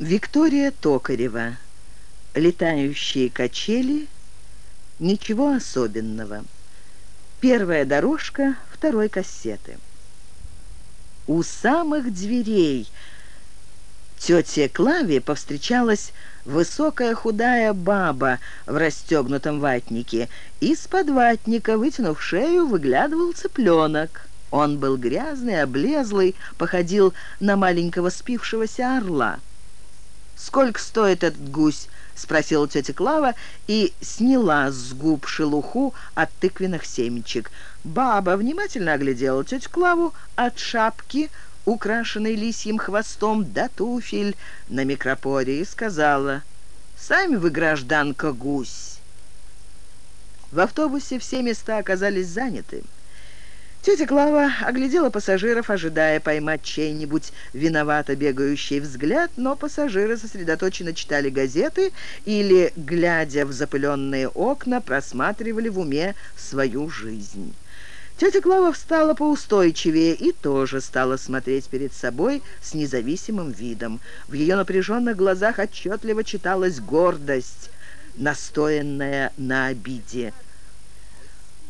Виктория Токарева. Летающие качели. Ничего особенного. Первая дорожка второй кассеты. У самых дверей тете Клаве повстречалась высокая худая баба в расстегнутом ватнике. Из-под ватника, вытянув шею, выглядывал цыпленок. Он был грязный, облезлый, походил на маленького спившегося орла. «Сколько стоит этот гусь?» — спросила тетя Клава и сняла с губ шелуху от тыквенных семечек. Баба внимательно оглядела тетю Клаву от шапки, украшенной лисьим хвостом, до туфель на микропоре, и сказала, «Сами вы, гражданка, гусь». В автобусе все места оказались заняты. Тетя Клава оглядела пассажиров, ожидая поймать чей-нибудь виновато бегающий взгляд, но пассажиры сосредоточенно читали газеты или, глядя в запыленные окна, просматривали в уме свою жизнь. Тетя Клава встала поустойчивее и тоже стала смотреть перед собой с независимым видом. В ее напряженных глазах отчетливо читалась гордость, настоянная на обиде.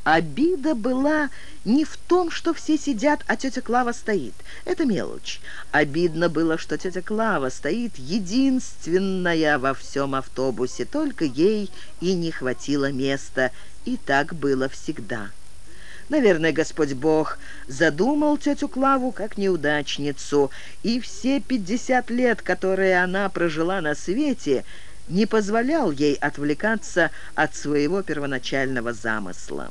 Обида была не в том, что все сидят, а тетя Клава стоит. Это мелочь. Обидно было, что тетя Клава стоит единственная во всем автобусе. Только ей и не хватило места. И так было всегда. Наверное, Господь Бог задумал тетю Клаву как неудачницу, и все пятьдесят лет, которые она прожила на свете, не позволял ей отвлекаться от своего первоначального замысла.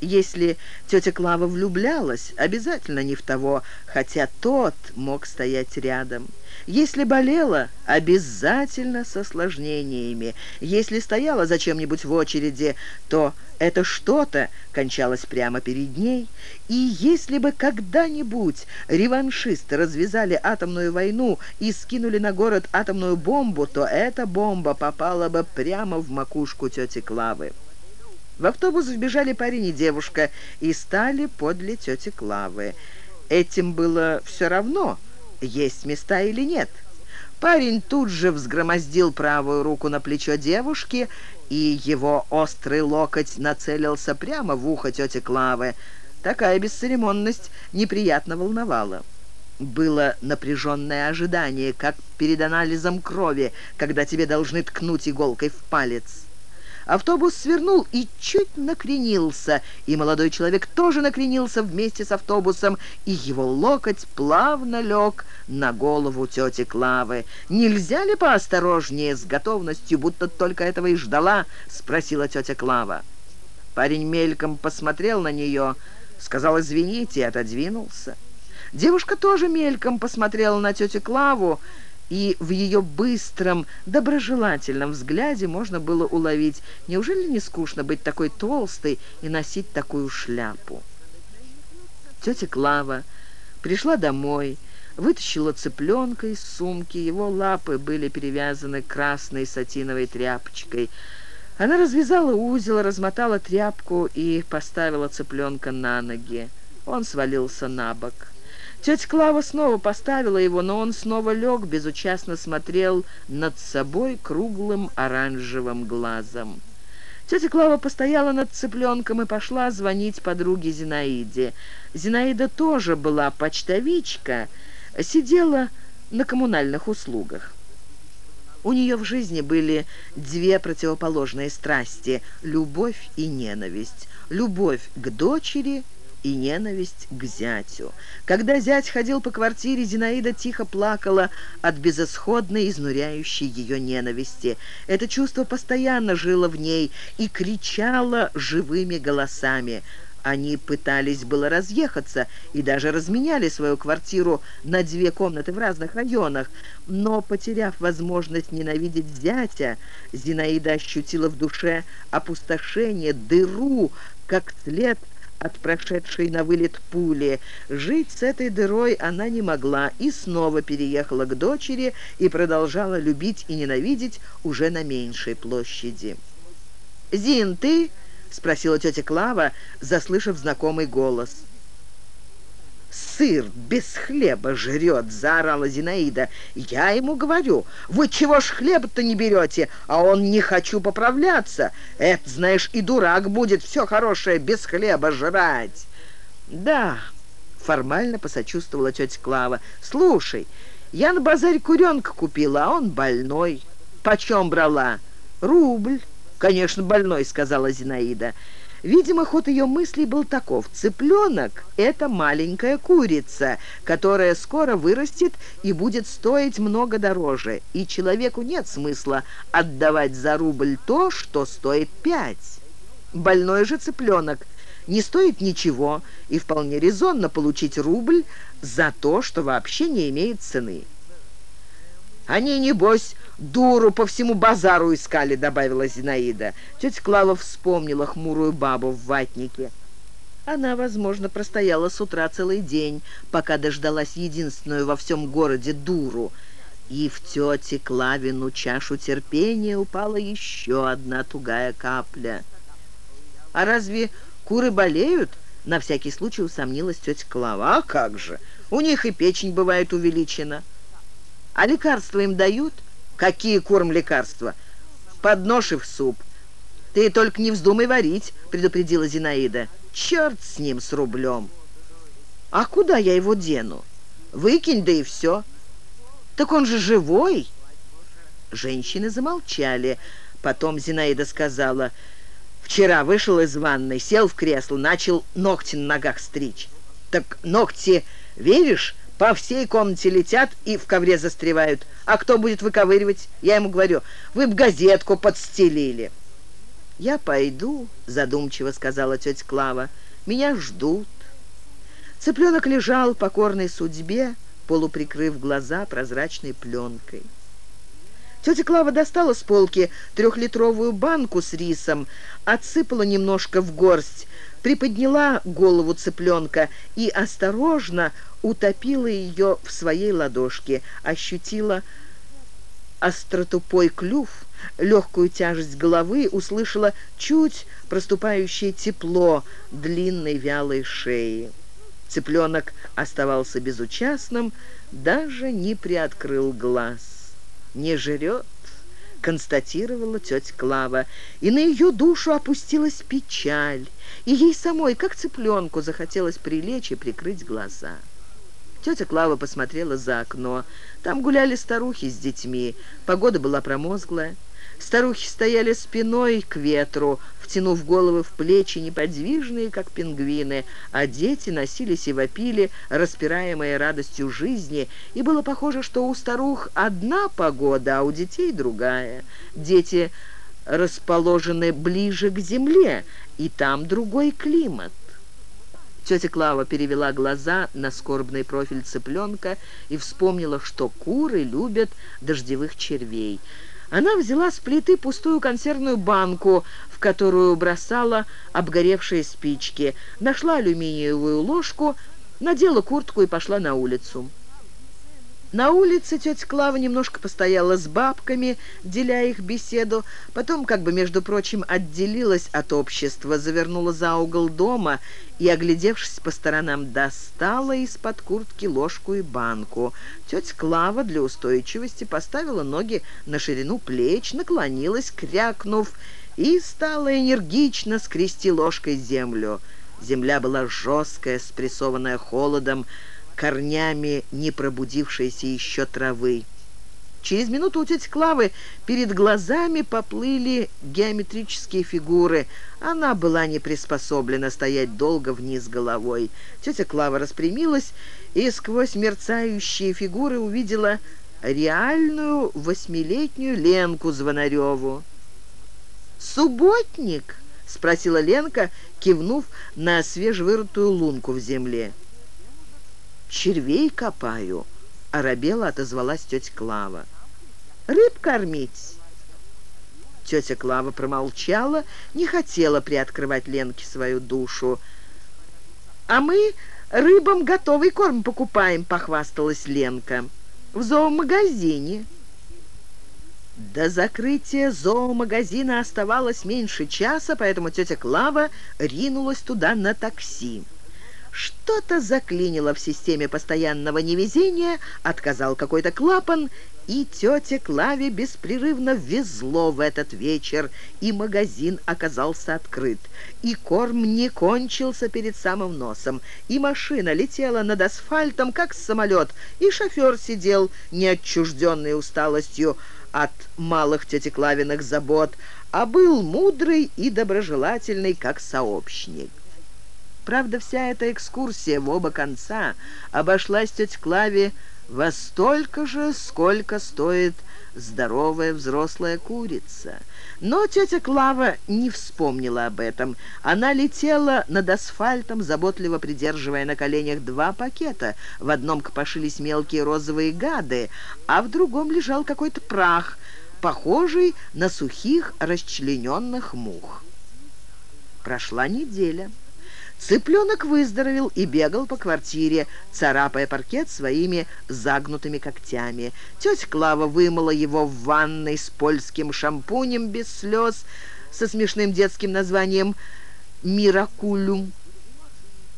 Если тетя Клава влюблялась, обязательно не в того, хотя тот мог стоять рядом. Если болела, обязательно с осложнениями. Если стояла за чем-нибудь в очереди, то это что-то кончалось прямо перед ней. И если бы когда-нибудь реваншисты развязали атомную войну и скинули на город атомную бомбу, то эта бомба попала бы прямо в макушку тети Клавы. В автобус вбежали парень и девушка и стали подле тети Клавы. Этим было все равно, есть места или нет. Парень тут же взгромоздил правую руку на плечо девушки, и его острый локоть нацелился прямо в ухо тети Клавы. Такая бесцеремонность неприятно волновала. Было напряженное ожидание, как перед анализом крови, когда тебе должны ткнуть иголкой в палец. Автобус свернул и чуть накренился, и молодой человек тоже накренился вместе с автобусом, и его локоть плавно лег на голову тети Клавы. «Нельзя ли поосторожнее, с готовностью, будто только этого и ждала?» — спросила тетя Клава. Парень мельком посмотрел на нее, сказал «извините» и отодвинулся. Девушка тоже мельком посмотрела на тетю Клаву, и в ее быстром, доброжелательном взгляде можно было уловить, неужели не скучно быть такой толстой и носить такую шляпу? Тетя Клава пришла домой, вытащила цыпленка из сумки, его лапы были перевязаны красной сатиновой тряпочкой. Она развязала узел, размотала тряпку и поставила цыпленка на ноги. Он свалился на бок. Тетя Клава снова поставила его, но он снова лег, безучастно смотрел над собой круглым оранжевым глазом. Тетя Клава постояла над цыпленком и пошла звонить подруге Зинаиде. Зинаида тоже была почтовичка, сидела на коммунальных услугах. У нее в жизни были две противоположные страсти – любовь и ненависть. Любовь к дочери – и ненависть к зятю. Когда зять ходил по квартире, Зинаида тихо плакала от безысходной, изнуряющей ее ненависти. Это чувство постоянно жило в ней и кричало живыми голосами. Они пытались было разъехаться и даже разменяли свою квартиру на две комнаты в разных районах. Но, потеряв возможность ненавидеть зятя, Зинаида ощутила в душе опустошение, дыру, как след – от прошедшей на вылет пули. Жить с этой дырой она не могла и снова переехала к дочери и продолжала любить и ненавидеть уже на меньшей площади. «Зин, ты?» — спросила тетя Клава, заслышав знакомый голос. Сыр без хлеба жрет!» — заорала Зинаида. «Я ему говорю, вы чего ж хлеба-то не берете?» А он «не хочу поправляться». Это, знаешь, и дурак будет все хорошее без хлеба жрать. «Да», — формально посочувствовала тетя Клава. «Слушай, я на базаре куренка купила, а он больной. Почем брала?» «Рубль». «Конечно, больной», — сказала Зинаида. Видимо, ход ее мыслей был таков. Цыпленок – это маленькая курица, которая скоро вырастет и будет стоить много дороже. И человеку нет смысла отдавать за рубль то, что стоит пять. Больной же цыпленок не стоит ничего, и вполне резонно получить рубль за то, что вообще не имеет цены. Они, небось, дуру по всему базару искали», — добавила Зинаида. Тетя Клава вспомнила хмурую бабу в ватнике. Она, возможно, простояла с утра целый день, пока дождалась единственную во всем городе дуру. И в тете Клавину чашу терпения упала еще одна тугая капля. «А разве куры болеют?» — на всякий случай усомнилась тетя Клава. «А как же! У них и печень бывает увеличена». А лекарства им дают? Какие корм лекарства? Подноши в суп. Ты только не вздумай варить, предупредила Зинаида. Черт с ним, с рублем. А куда я его дену? Выкинь, да и все. Так он же живой. Женщины замолчали. Потом Зинаида сказала... Вчера вышел из ванной, сел в кресло, начал ногти на ногах стричь. Так ногти, веришь, по всей комнате летят и в ковре застревают. А кто будет выковыривать? Я ему говорю, вы б газетку подстелили. «Я пойду», — задумчиво сказала тетя Клава. «Меня ждут». Цыпленок лежал покорной судьбе, полуприкрыв глаза прозрачной пленкой. Тетя Клава достала с полки трехлитровую банку с рисом, отсыпала немножко в горсть, приподняла голову цыпленка и осторожно утопила ее в своей ладошке, ощутила остротупой клюв, легкую тяжесть головы, услышала чуть проступающее тепло длинной вялой шеи. Цыпленок оставался безучастным, даже не приоткрыл глаз. «Не жрет», — констатировала тетя Клава, и на ее душу опустилась печаль, и ей самой, как цыпленку, захотелось прилечь и прикрыть глаза. Тетя Клава посмотрела за окно. Там гуляли старухи с детьми. Погода была промозглая. Старухи стояли спиной к ветру, втянув головы в плечи, неподвижные, как пингвины, а дети носились и вопили, распираемые радостью жизни, и было похоже, что у старух одна погода, а у детей другая. Дети расположены ближе к земле, и там другой климат. Тетя Клава перевела глаза на скорбный профиль цыпленка и вспомнила, что куры любят дождевых червей. Она взяла с плиты пустую консервную банку, в которую бросала обгоревшие спички, нашла алюминиевую ложку, надела куртку и пошла на улицу. На улице тетя Клава немножко постояла с бабками, деля их беседу, потом, как бы, между прочим, отделилась от общества, завернула за угол дома и, оглядевшись по сторонам, достала из-под куртки ложку и банку. Тетя Клава для устойчивости поставила ноги на ширину плеч, наклонилась, крякнув, и стала энергично скрести ложкой землю. Земля была жесткая, спрессованная холодом, корнями не пробудившейся еще травы. Через минуту у тети Клавы перед глазами поплыли геометрические фигуры. Она была не приспособлена стоять долго вниз головой. Тетя Клава распрямилась и сквозь мерцающие фигуры увидела реальную восьмилетнюю Ленку Звонареву. «Субботник?» — спросила Ленка, кивнув на свежевырытую лунку в земле червей копаю», — оробела отозвалась тетя Клава. «Рыб кормить». Тетя Клава промолчала, не хотела приоткрывать Ленке свою душу. «А мы рыбам готовый корм покупаем», — похвасталась Ленка. «В зоомагазине». До закрытия зоомагазина оставалось меньше часа, поэтому тетя Клава ринулась туда на такси. Что-то заклинило в системе постоянного невезения, отказал какой-то клапан, и тете Клаве беспрерывно везло в этот вечер, и магазин оказался открыт, и корм не кончился перед самым носом, и машина летела над асфальтом, как самолет, и шофер сидел, неотчужденный усталостью от малых тети Клавиных забот, а был мудрый и доброжелательный, как сообщник. Правда, вся эта экскурсия в оба конца обошлась тете Клаве во столько же, сколько стоит здоровая взрослая курица. Но тетя Клава не вспомнила об этом. Она летела над асфальтом, заботливо придерживая на коленях два пакета. В одном копошились мелкие розовые гады, а в другом лежал какой-то прах, похожий на сухих расчлененных мух. Прошла неделя. Цыпленок выздоровел и бегал по квартире, царапая паркет своими загнутыми когтями. Тетя Клава вымыла его в ванной с польским шампунем без слез, со смешным детским названием «Миракулюм».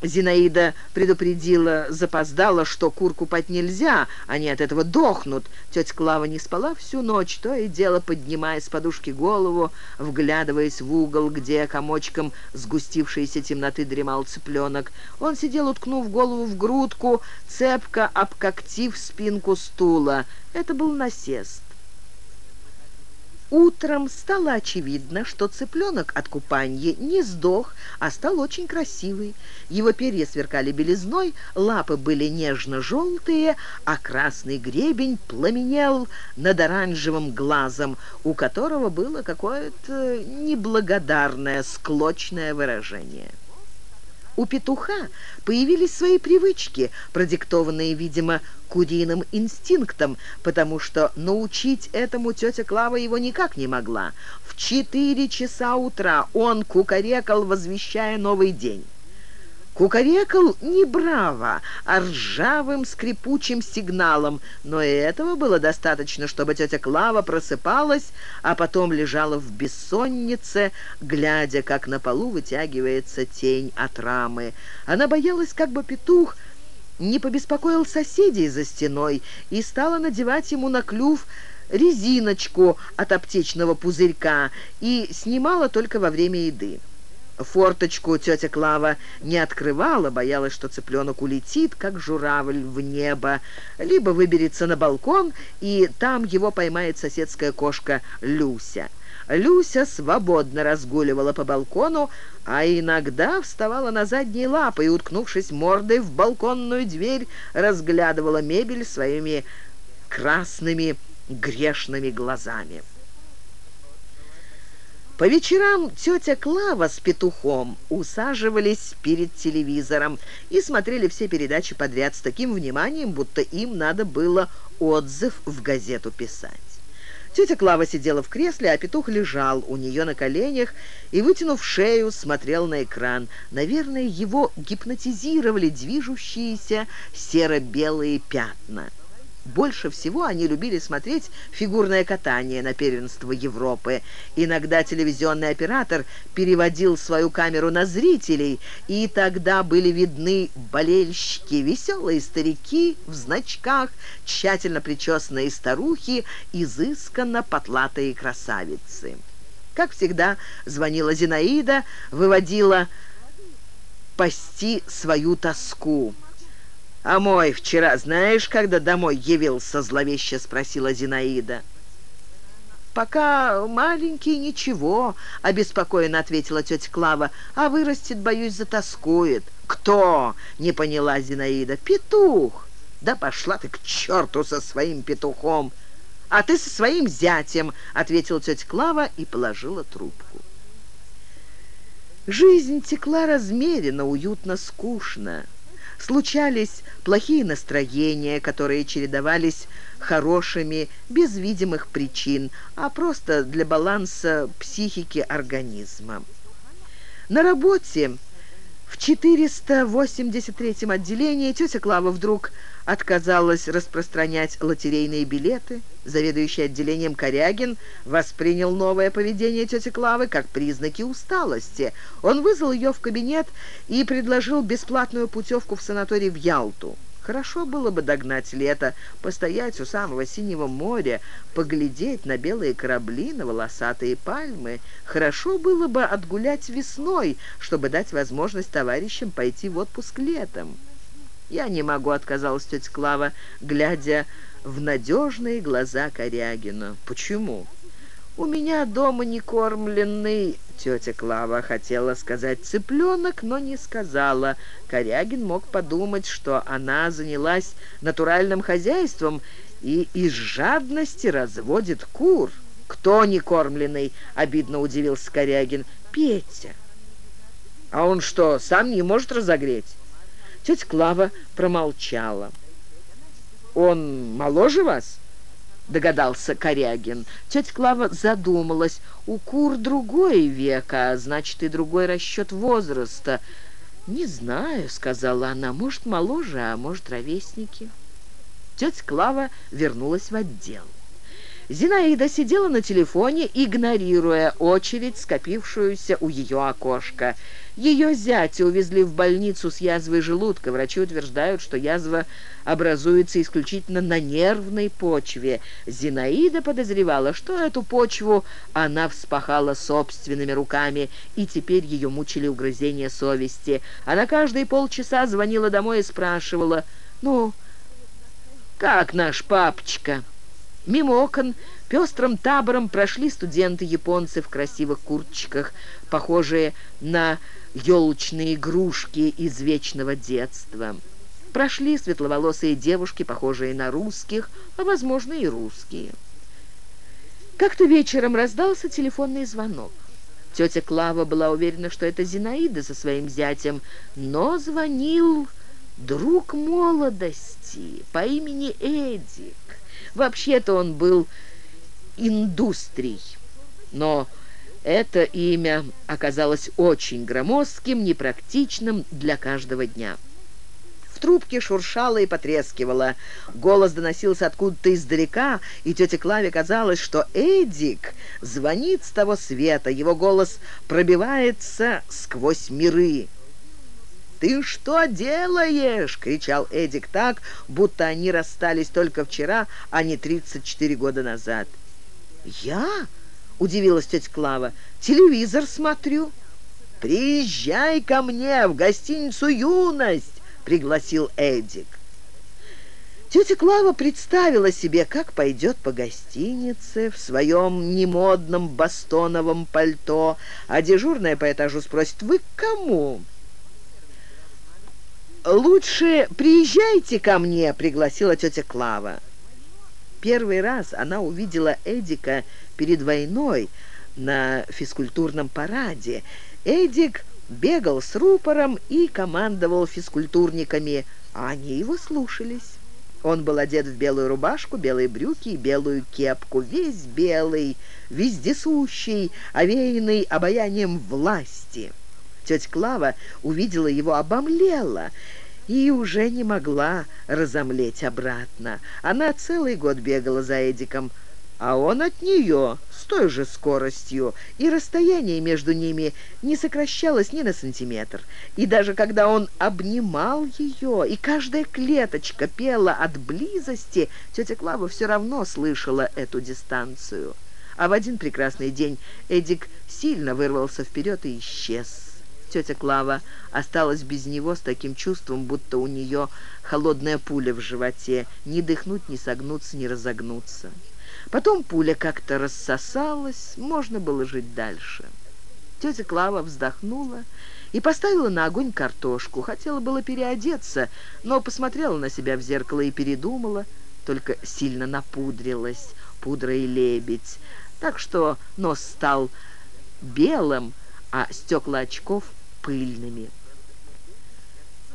Зинаида предупредила, запоздала, что кур купать нельзя, они от этого дохнут. Тетя Клава не спала всю ночь, то и дело поднимая с подушки голову, вглядываясь в угол, где комочком сгустившейся темноты дремал цыпленок. Он сидел, уткнув голову в грудку, цепко обкоктив спинку стула. Это был насест. Утром стало очевидно, что цыпленок от купанья не сдох, а стал очень красивый. Его перья сверкали белизной, лапы были нежно-желтые, а красный гребень пламенел над оранжевым глазом, у которого было какое-то неблагодарное, склочное выражение. У петуха появились свои привычки, продиктованные, видимо, куриным инстинктом, потому что научить этому тетя Клава его никак не могла. В четыре часа утра он кукарекал, возвещая новый день. Кукарекал не браво, а ржавым скрипучим сигналом, но и этого было достаточно, чтобы тетя Клава просыпалась, а потом лежала в бессоннице, глядя, как на полу вытягивается тень от рамы. Она боялась, как бы петух не побеспокоил соседей за стеной и стала надевать ему на клюв резиночку от аптечного пузырька и снимала только во время еды. Форточку тетя Клава не открывала, боялась, что цыпленок улетит, как журавль в небо, либо выберется на балкон, и там его поймает соседская кошка Люся. Люся свободно разгуливала по балкону, а иногда вставала на задние лапы и, уткнувшись мордой в балконную дверь, разглядывала мебель своими красными грешными глазами. По вечерам тетя Клава с петухом усаживались перед телевизором и смотрели все передачи подряд с таким вниманием, будто им надо было отзыв в газету писать. Тетя Клава сидела в кресле, а петух лежал у нее на коленях и, вытянув шею, смотрел на экран. Наверное, его гипнотизировали движущиеся серо-белые пятна. Больше всего они любили смотреть фигурное катание на первенство Европы. Иногда телевизионный оператор переводил свою камеру на зрителей, и тогда были видны болельщики, веселые старики в значках, тщательно причесанные старухи, изысканно потлатые красавицы. Как всегда, звонила Зинаида, выводила пасти свою тоску. «А мой вчера знаешь, когда домой явился?» — зловеще спросила Зинаида. «Пока маленький, ничего», — обеспокоенно ответила тетя Клава. «А вырастет, боюсь, затаскует». «Кто?» — не поняла Зинаида. «Петух». «Да пошла ты к черту со своим петухом!» «А ты со своим зятем», — ответила тетя Клава и положила трубку. Жизнь текла размеренно, уютно, скучно. Случались плохие настроения, которые чередовались хорошими, без видимых причин, а просто для баланса психики организма. На работе в 483-м отделении тетя Клава вдруг отказалась распространять лотерейные билеты. Заведующий отделением Корягин воспринял новое поведение тети Клавы как признаки усталости. Он вызвал ее в кабинет и предложил бесплатную путевку в санаторий в Ялту. Хорошо было бы догнать лето, постоять у самого синего моря, поглядеть на белые корабли, на волосатые пальмы. Хорошо было бы отгулять весной, чтобы дать возможность товарищам пойти в отпуск летом. «Я не могу», — отказалась тетя Клава, глядя в надежные глаза Корягина. «Почему?» «У меня дома не кормленный...» Тетя Клава хотела сказать «цыпленок», но не сказала. Корягин мог подумать, что она занялась натуральным хозяйством и из жадности разводит кур. «Кто не кормленный?» — обидно удивился Корягин. «Петя». «А он что, сам не может разогреть?» Тетя Клава промолчала. «Он моложе вас?» — догадался Корягин. Тетя Клава задумалась. «У кур другой век, а значит, и другой расчет возраста». «Не знаю», — сказала она, — «может, моложе, а может, ровесники». Тетя Клава вернулась в отдел. Зинаида сидела на телефоне, игнорируя очередь, скопившуюся у ее окошка. Ее зятя увезли в больницу с язвой желудка. Врачи утверждают, что язва образуется исключительно на нервной почве. Зинаида подозревала, что эту почву она вспахала собственными руками, и теперь ее мучили угрызения совести. Она каждые полчаса звонила домой и спрашивала, «Ну, как наш папочка?» Мимо окон пестрым табором прошли студенты-японцы в красивых курточках, похожие на елочные игрушки из вечного детства. Прошли светловолосые девушки, похожие на русских, а, возможно, и русские. Как-то вечером раздался телефонный звонок. Тетя Клава была уверена, что это Зинаида со своим зятем, но звонил друг молодости по имени Эдик. Вообще-то он был индустрий, но это имя оказалось очень громоздким, непрактичным для каждого дня. В трубке шуршало и потрескивало. Голос доносился откуда-то издалека, и тете Клаве казалось, что Эдик звонит с того света. Его голос пробивается сквозь миры. «Ты что делаешь?» — кричал Эдик так, будто они расстались только вчера, а не 34 года назад. «Я?» — удивилась тетя Клава. «Телевизор смотрю». «Приезжай ко мне в гостиницу «Юность», — пригласил Эдик. Тетя Клава представила себе, как пойдет по гостинице в своем немодном бастоновом пальто, а дежурная по этажу спросит «Вы к кому?» «Лучше приезжайте ко мне», — пригласила тетя Клава. Первый раз она увидела Эдика перед войной на физкультурном параде. Эдик бегал с рупором и командовал физкультурниками, а они его слушались. Он был одет в белую рубашку, белые брюки и белую кепку, весь белый, вездесущий, овеянный обаянием власти. Тетя Клава увидела его, обомлела и уже не могла разомлеть обратно. Она целый год бегала за Эдиком, а он от нее с той же скоростью, и расстояние между ними не сокращалось ни на сантиметр. И даже когда он обнимал ее, и каждая клеточка пела от близости, тетя Клава все равно слышала эту дистанцию. А в один прекрасный день Эдик сильно вырвался вперед и исчез. Тетя Клава осталась без него с таким чувством, будто у нее холодная пуля в животе. Ни дыхнуть, ни согнуться, ни разогнуться. Потом пуля как-то рассосалась, можно было жить дальше. Тетя Клава вздохнула и поставила на огонь картошку. Хотела было переодеться, но посмотрела на себя в зеркало и передумала, только сильно напудрилась пудрой лебедь, так что нос стал белым, а стекла очков пыльными.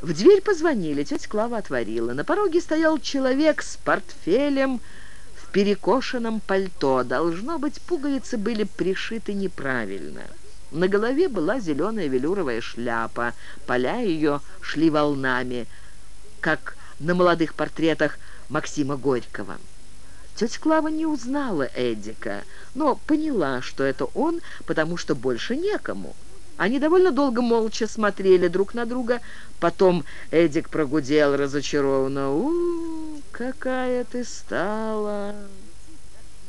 В дверь позвонили, тетя Клава отворила. На пороге стоял человек с портфелем в перекошенном пальто. Должно быть, пуговицы были пришиты неправильно. На голове была зеленая велюровая шляпа. Поля ее шли волнами, как на молодых портретах Максима Горького. Тетя Клава не узнала Эдика, но поняла, что это он, потому что больше некому. Они довольно долго молча смотрели друг на друга. Потом Эдик прогудел разочарованно. «У, какая ты стала!»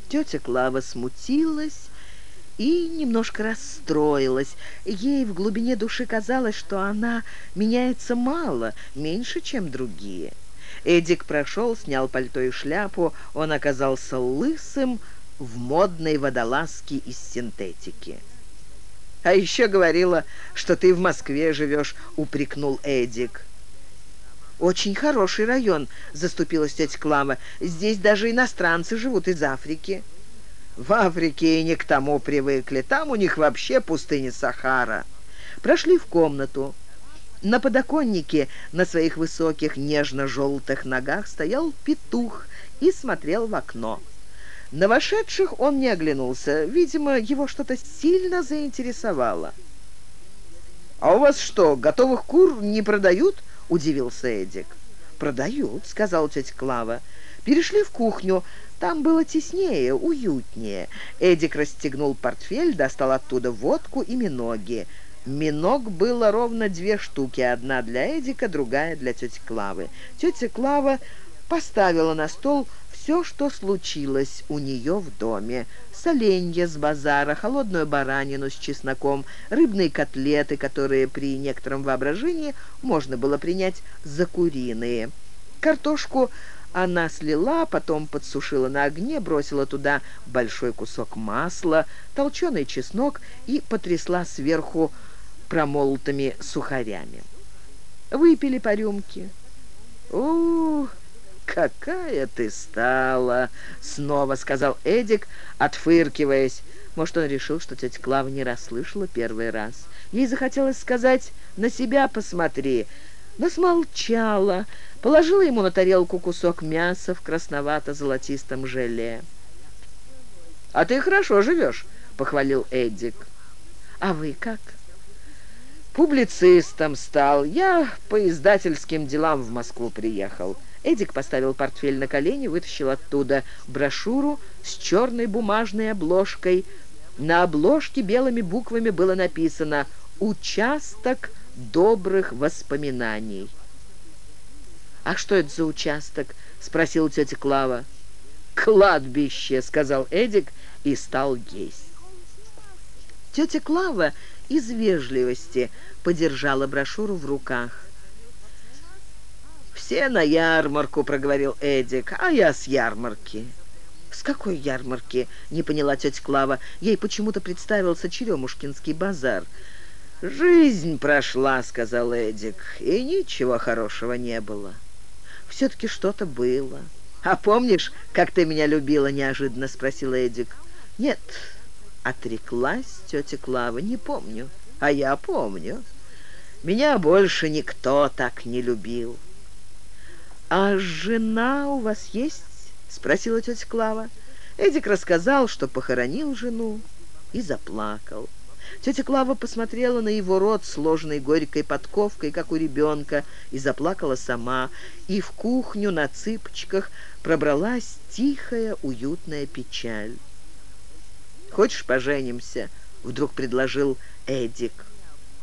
Тетя Клава смутилась и немножко расстроилась. Ей в глубине души казалось, что она меняется мало, меньше, чем другие. Эдик прошел, снял пальто и шляпу. Он оказался лысым в модной водолазке из синтетики. «А еще говорила, что ты в Москве живешь», — упрекнул Эдик. «Очень хороший район», — заступилась тетя Клава. «Здесь даже иностранцы живут из Африки». «В Африке и не к тому привыкли. Там у них вообще пустыня Сахара». Прошли в комнату. На подоконнике на своих высоких нежно-желтых ногах стоял петух и смотрел в окно. На вошедших он не оглянулся. Видимо, его что-то сильно заинтересовало. «А у вас что, готовых кур не продают?» — удивился Эдик. «Продают», — сказал тетя Клава. «Перешли в кухню. Там было теснее, уютнее». Эдик расстегнул портфель, достал оттуда водку и миноги. Миног было ровно две штуки, одна для Эдика, другая для тети Клавы. Тетя Клава поставила на стол все, что случилось у нее в доме. Соленья с базара, холодную баранину с чесноком, рыбные котлеты, которые при некотором воображении можно было принять за куриные. Картошку она слила, потом подсушила на огне, бросила туда большой кусок масла, толченый чеснок и потрясла сверху промолотыми сухарями. Выпили по рюмке. «Ух!» «Какая ты стала!» — снова сказал Эдик, отфыркиваясь. Может, он решил, что тетя Клава не расслышала первый раз. Ей захотелось сказать «на себя посмотри», но смолчала, положила ему на тарелку кусок мяса в красновато-золотистом желе. «А ты хорошо живешь», — похвалил Эдик. «А вы как?» «Публицистом стал. Я по издательским делам в Москву приехал». Эдик поставил портфель на колени, вытащил оттуда брошюру с черной бумажной обложкой. На обложке белыми буквами было написано «Участок добрых воспоминаний». «А что это за участок?» — спросила тетя Клава. «Кладбище», — сказал Эдик и стал есть. Тетя Клава из вежливости подержала брошюру в руках. «Все на ярмарку», — проговорил Эдик, — «а я с ярмарки». «С какой ярмарки?» — не поняла тетя Клава. Ей почему-то представился Черемушкинский базар. «Жизнь прошла», — сказал Эдик, — «и ничего хорошего не было». «Все-таки что-то было». «А помнишь, как ты меня любила?» — неожиданно спросил Эдик. «Нет», — отреклась тетя Клава, — «не помню». «А я помню. Меня больше никто так не любил». «А жена у вас есть?» — спросила тетя Клава. Эдик рассказал, что похоронил жену, и заплакал. Тетя Клава посмотрела на его рот, сложенный горькой подковкой, как у ребенка, и заплакала сама, и в кухню на цыпочках пробралась тихая, уютная печаль. «Хочешь, поженимся?» — вдруг предложил Эдик.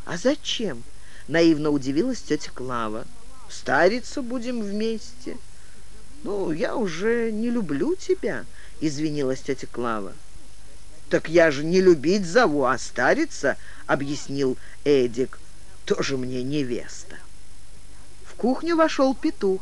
«А зачем?» — наивно удивилась тетя Клава. Стариться будем вместе. Ну, я уже не люблю тебя, извинилась тетя Клава. Так я же не любить зову, а стариться, объяснил Эдик. Тоже мне невеста. В кухню вошел петух.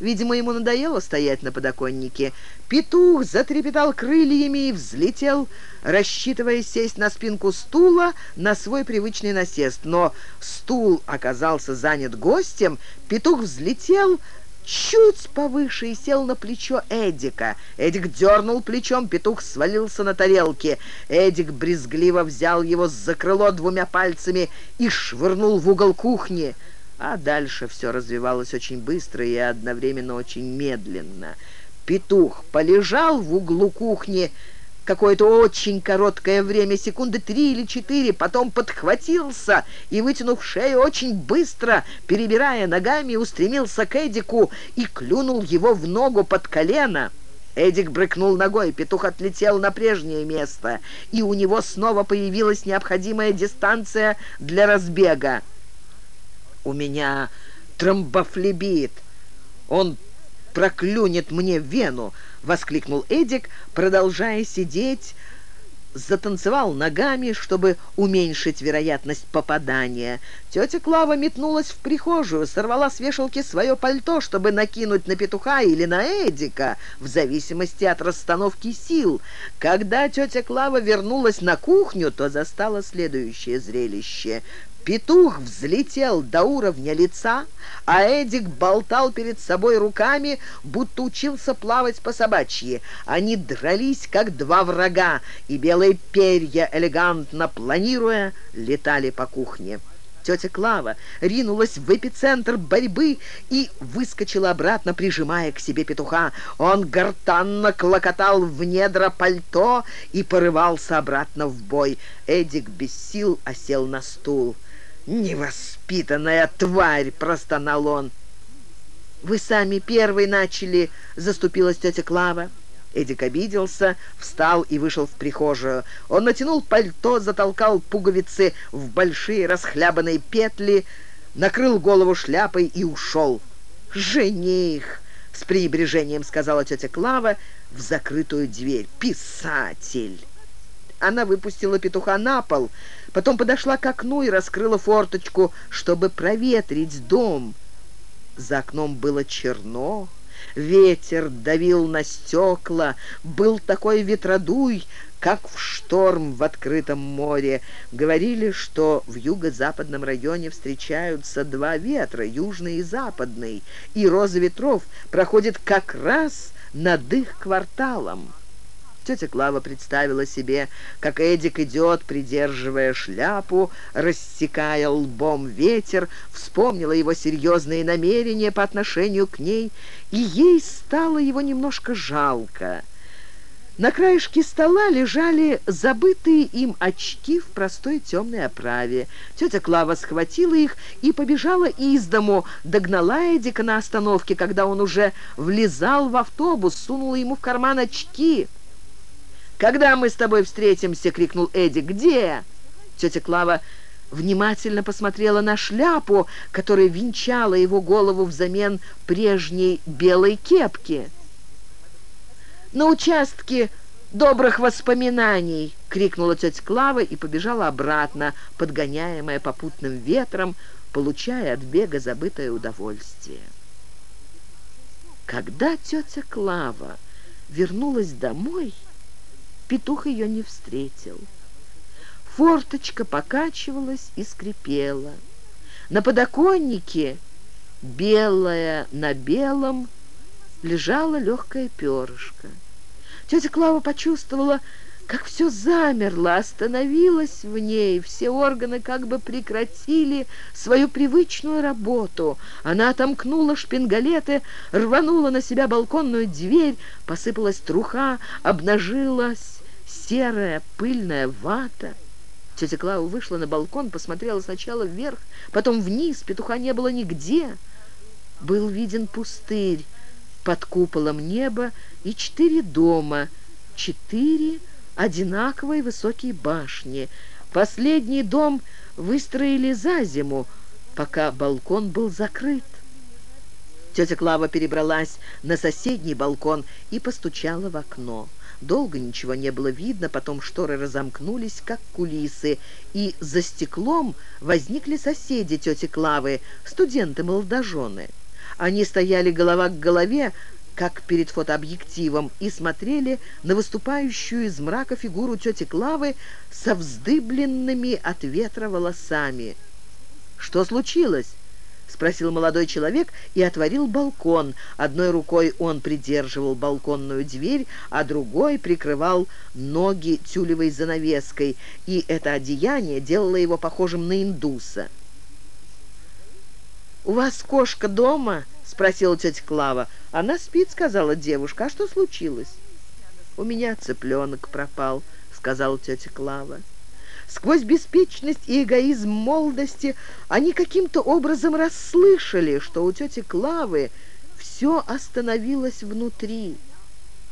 Видимо, ему надоело стоять на подоконнике. Петух затрепетал крыльями и взлетел, рассчитывая сесть на спинку стула на свой привычный насест. Но стул оказался занят гостем, петух взлетел чуть повыше и сел на плечо Эдика. Эдик дернул плечом, петух свалился на тарелке. Эдик брезгливо взял его за крыло двумя пальцами и швырнул в угол кухни. А дальше все развивалось очень быстро и одновременно очень медленно. Петух полежал в углу кухни, какое-то очень короткое время, секунды три или четыре, потом подхватился и, вытянув шею, очень быстро, перебирая ногами, устремился к Эдику и клюнул его в ногу под колено. Эдик брыкнул ногой, петух отлетел на прежнее место, и у него снова появилась необходимая дистанция для разбега. «У меня тромбофлебит. Он проклюнет мне вену!» — воскликнул Эдик, продолжая сидеть, затанцевал ногами, чтобы уменьшить вероятность попадания. Тетя Клава метнулась в прихожую, сорвала с вешалки свое пальто, чтобы накинуть на петуха или на Эдика, в зависимости от расстановки сил. Когда тетя Клава вернулась на кухню, то застала следующее зрелище. Петух взлетел до уровня лица, а Эдик болтал перед собой руками, будто учился плавать по собачьи. Они дрались, как два врага, и белые перья, элегантно планируя, летали по кухне. Тетя Клава ринулась в эпицентр борьбы и выскочила обратно, прижимая к себе петуха. Он гортанно клокотал в недра пальто и порывался обратно в бой. Эдик без сил осел на стул. «Невоспитанная тварь!» — простонал он. «Вы сами первый начали», — заступилась тетя Клава. Эдик обиделся, встал и вышел в прихожую. Он натянул пальто, затолкал пуговицы в большие расхлябанные петли, накрыл голову шляпой и ушел. «Жених!» — с пренебрежением сказала тетя Клава в закрытую дверь. «Писатель!» Она выпустила петуха на пол, потом подошла к окну и раскрыла форточку, чтобы проветрить дом. За окном было черно, ветер давил на стекла, был такой ветродуй, как в шторм в открытом море. Говорили, что в юго-западном районе встречаются два ветра, южный и западный, и роза ветров проходит как раз над их кварталом. Тетя Клава представила себе, как Эдик идет, придерживая шляпу, рассекая лбом ветер, вспомнила его серьезные намерения по отношению к ней, и ей стало его немножко жалко. На краешке стола лежали забытые им очки в простой темной оправе. Тетя Клава схватила их и побежала из дому, догнала Эдика на остановке, когда он уже влезал в автобус, сунула ему в карман очки — «Когда мы с тобой встретимся?» — крикнул Эдди. «Где?» Тетя Клава внимательно посмотрела на шляпу, которая венчала его голову взамен прежней белой кепки. «На участке добрых воспоминаний!» — крикнула тетя Клава и побежала обратно, подгоняемая попутным ветром, получая от бега забытое удовольствие. Когда тетя Клава вернулась домой петух ее не встретил. Форточка покачивалась и скрипела. На подоконнике, белая на белом, лежала легкое перышко. Тетя Клава почувствовала, как все замерло, остановилось в ней, все органы как бы прекратили свою привычную работу. Она отомкнула шпингалеты, рванула на себя балконную дверь, посыпалась труха, обнажилась серая пыльная вата. Тетя Клава вышла на балкон, посмотрела сначала вверх, потом вниз, петуха не было нигде. Был виден пустырь под куполом неба и четыре дома, четыре одинаковые высокие башни. Последний дом выстроили за зиму, пока балкон был закрыт. Тетя Клава перебралась на соседний балкон и постучала в окно. Долго ничего не было видно, потом шторы разомкнулись, как кулисы, и за стеклом возникли соседи тети Клавы, студенты-молодожены. Они стояли голова к голове, как перед фотообъективом, и смотрели на выступающую из мрака фигуру тети Клавы со вздыбленными от ветра волосами. «Что случилось?» — спросил молодой человек и отворил балкон. Одной рукой он придерживал балконную дверь, а другой прикрывал ноги тюлевой занавеской, и это одеяние делало его похожим на индуса. «У вас кошка дома?» — спросила тетя Клава. «Она спит», — сказала девушка. «А что случилось?» у меня цыпленок пропал», — сказала тетя Клава. Сквозь беспечность и эгоизм молодости они каким-то образом расслышали, что у тети Клавы все остановилось внутри.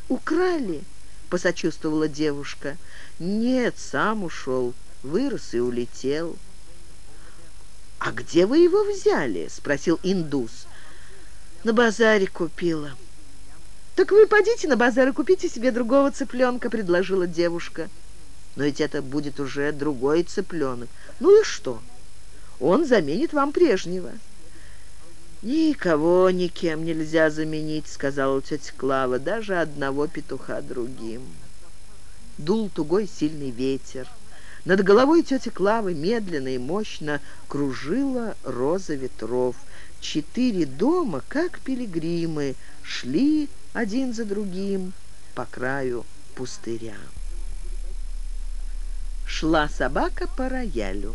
«Украли?» — посочувствовала девушка. «Нет, сам ушел, вырос и улетел». «А где вы его взяли?» — спросил индус. «На базаре купила». «Так вы пойдите на базар и купите себе другого цыпленка», — предложила девушка. Но ведь это будет уже другой цыпленок. Ну и что? Он заменит вам прежнего. «Никого никем нельзя заменить», — сказала тетя Клава, «даже одного петуха другим». Дул тугой сильный ветер. Над головой тети Клавы медленно и мощно кружила роза ветров. Четыре дома, как пилигримы, шли один за другим по краю пустыря шла собака по роялю.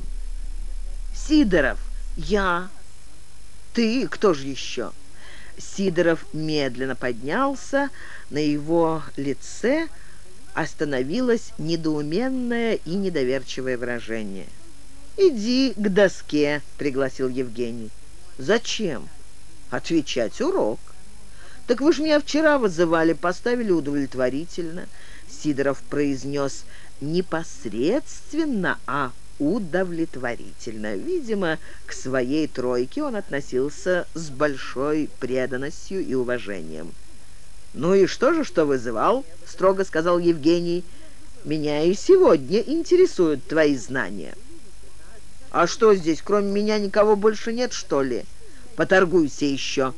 «Сидоров, я!» «Ты? Кто же еще?» Сидоров медленно поднялся, на его лице остановилось недоуменное и недоверчивое выражение. «Иди к доске», — пригласил Евгений. «Зачем?» «Отвечать урок». «Так вы же меня вчера вызывали, поставили удовлетворительно». Сидоров произнес непосредственно, а удовлетворительно. Видимо, к своей тройке он относился с большой преданностью и уважением. «Ну и что же, что вызывал?» — строго сказал Евгений. «Меня и сегодня интересуют твои знания». «А что здесь, кроме меня, никого больше нет, что ли? Поторгуйся еще».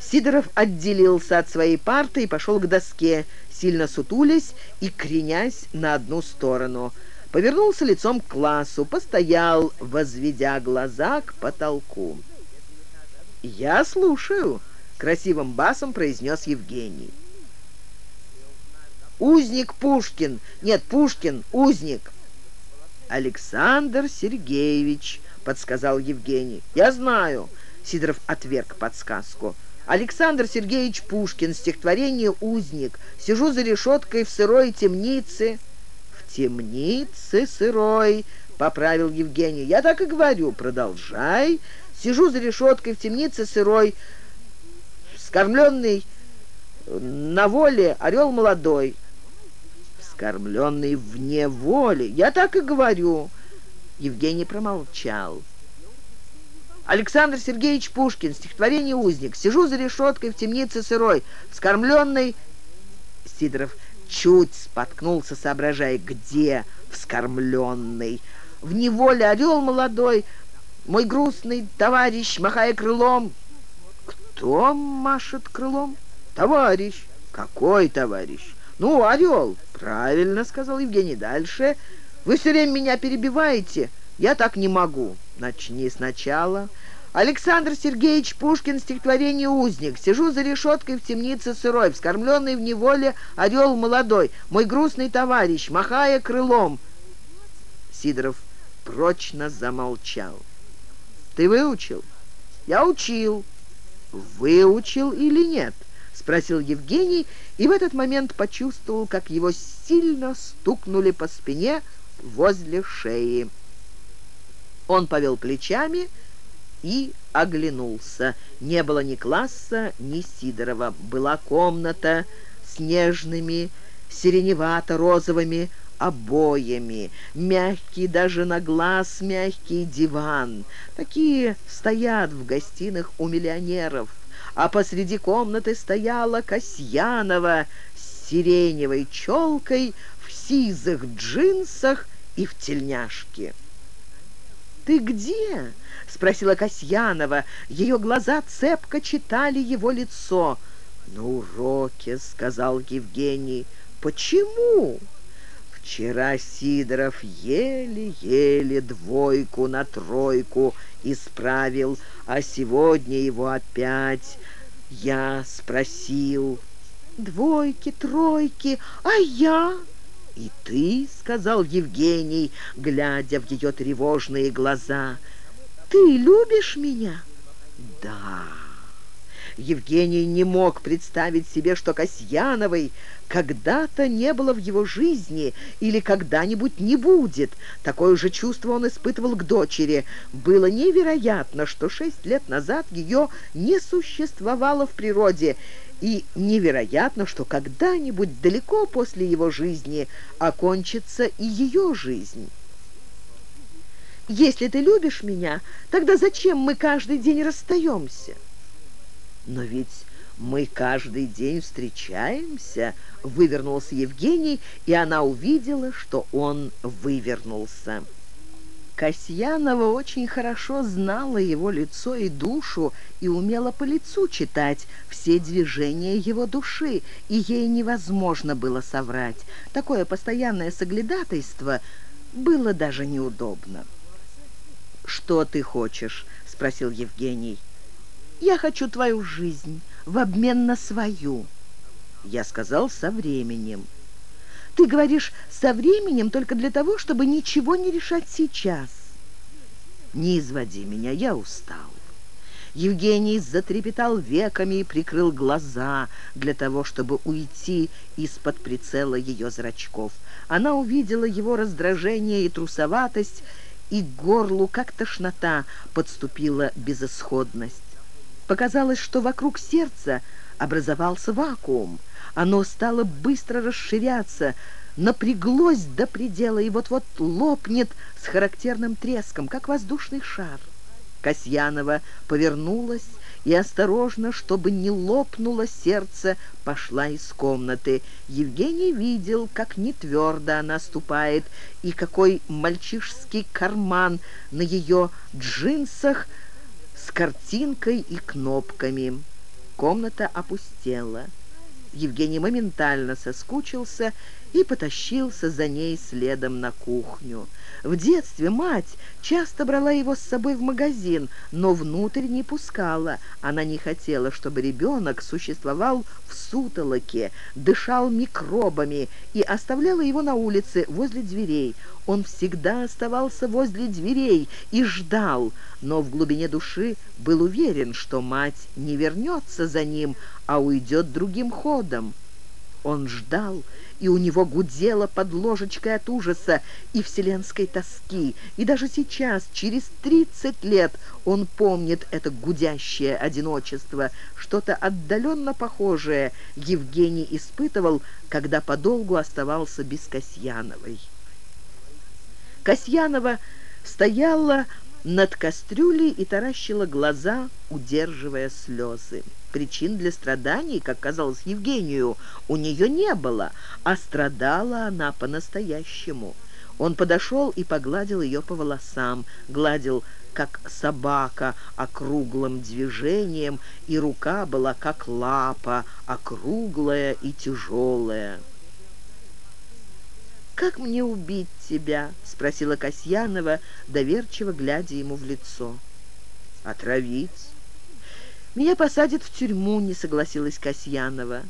Сидоров отделился от своей парты и пошел к доске, сильно сутулясь и кренясь на одну сторону. Повернулся лицом к классу, постоял, возведя глаза к потолку. «Я слушаю», — красивым басом произнес Евгений. «Узник Пушкин! Нет, Пушкин, узник!» «Александр Сергеевич», — подсказал Евгений. «Я знаю», — Сидоров отверг подсказку. Александр Сергеевич Пушкин, стихотворение «Узник». Сижу за решеткой в сырой темнице. В темнице сырой, поправил Евгений. Я так и говорю, продолжай. Сижу за решеткой в темнице сырой, скормленный на воле орел молодой. Вскормленный вне воли. Я так и говорю. Евгений промолчал. Александр Сергеевич Пушкин, стихотворение «Узник». Сижу за решеткой в темнице сырой, вскормленный... Сидоров чуть споткнулся, соображая, где вскормленный. В неволе орел молодой, мой грустный товарищ, махая крылом. Кто машет крылом? Товарищ. Какой товарищ? Ну, орел. Правильно, сказал Евгений. Дальше. Вы все время меня перебиваете. Я так не могу. Начни сначала. Александр Сергеевич Пушкин, стихотворение «Узник». Сижу за решеткой в темнице сырой, вскормленный в неволе орел молодой, мой грустный товарищ, махая крылом. Сидоров прочно замолчал. «Ты выучил?» «Я учил». «Выучил или нет?» — спросил Евгений, и в этот момент почувствовал, как его сильно стукнули по спине возле шеи. Он повел плечами и оглянулся. Не было ни класса, ни Сидорова. Была комната с нежными, сиреневато-розовыми обоями, мягкий даже на глаз мягкий диван. Такие стоят в гостиных у миллионеров. А посреди комнаты стояла Касьянова с сиреневой челкой в сизых джинсах и в тельняшке. «Ты где?» — спросила Касьянова. Ее глаза цепко читали его лицо. «На уроке», — сказал Евгений. «Почему?» Вчера Сидоров еле-еле двойку на тройку исправил, а сегодня его опять я спросил. «Двойки, тройки, а я?» «И ты, — сказал Евгений, глядя в ее тревожные глаза, — ты любишь меня?» «Да». Евгений не мог представить себе, что Касьяновой когда-то не было в его жизни или когда-нибудь не будет. Такое же чувство он испытывал к дочери. Было невероятно, что шесть лет назад ее не существовало в природе, и невероятно, что когда-нибудь далеко после его жизни окончится и ее жизнь. «Если ты любишь меня, тогда зачем мы каждый день расстаемся?» «Но ведь мы каждый день встречаемся», — вывернулся Евгений, и она увидела, что он вывернулся. Касьянова очень хорошо знала его лицо и душу и умела по лицу читать все движения его души, и ей невозможно было соврать. Такое постоянное соглядатайство было даже неудобно. «Что ты хочешь?» — спросил Евгений. Я хочу твою жизнь в обмен на свою. Я сказал со временем. Ты говоришь со временем только для того, чтобы ничего не решать сейчас. Не изводи меня, я устал. Евгений затрепетал веками и прикрыл глаза для того, чтобы уйти из-под прицела ее зрачков. Она увидела его раздражение и трусоватость, и горлу, как тошнота, подступила безысходность. Показалось, что вокруг сердца образовался вакуум. Оно стало быстро расширяться, напряглось до предела и вот-вот лопнет с характерным треском, как воздушный шар. Касьянова повернулась и осторожно, чтобы не лопнуло сердце, пошла из комнаты. Евгений видел, как нетвердо она ступает и какой мальчишский карман на ее джинсах – с картинкой и кнопками. Комната опустела. Евгений моментально соскучился и потащился за ней следом на кухню. В детстве мать часто брала его с собой в магазин, но внутрь не пускала. Она не хотела, чтобы ребенок существовал в сутолоке, дышал микробами и оставляла его на улице возле дверей. Он всегда оставался возле дверей и ждал, но в глубине души был уверен, что мать не вернется за ним, а уйдет другим ходом. Он ждал, и у него гудело под ложечкой от ужаса и вселенской тоски. И даже сейчас, через тридцать лет, он помнит это гудящее одиночество. Что-то отдаленно похожее Евгений испытывал, когда подолгу оставался без Касьяновой. Касьянова стояла над кастрюлей и таращила глаза, удерживая слезы. Причин для страданий, как казалось Евгению, у нее не было, а страдала она по-настоящему. Он подошел и погладил ее по волосам, гладил, как собака, округлым движением, и рука была, как лапа, округлая и тяжелая. «Как мне убить тебя?» — спросила Касьянова, доверчиво глядя ему в лицо. «Отравить?» «Меня посадят в тюрьму», — не согласилась Касьянова.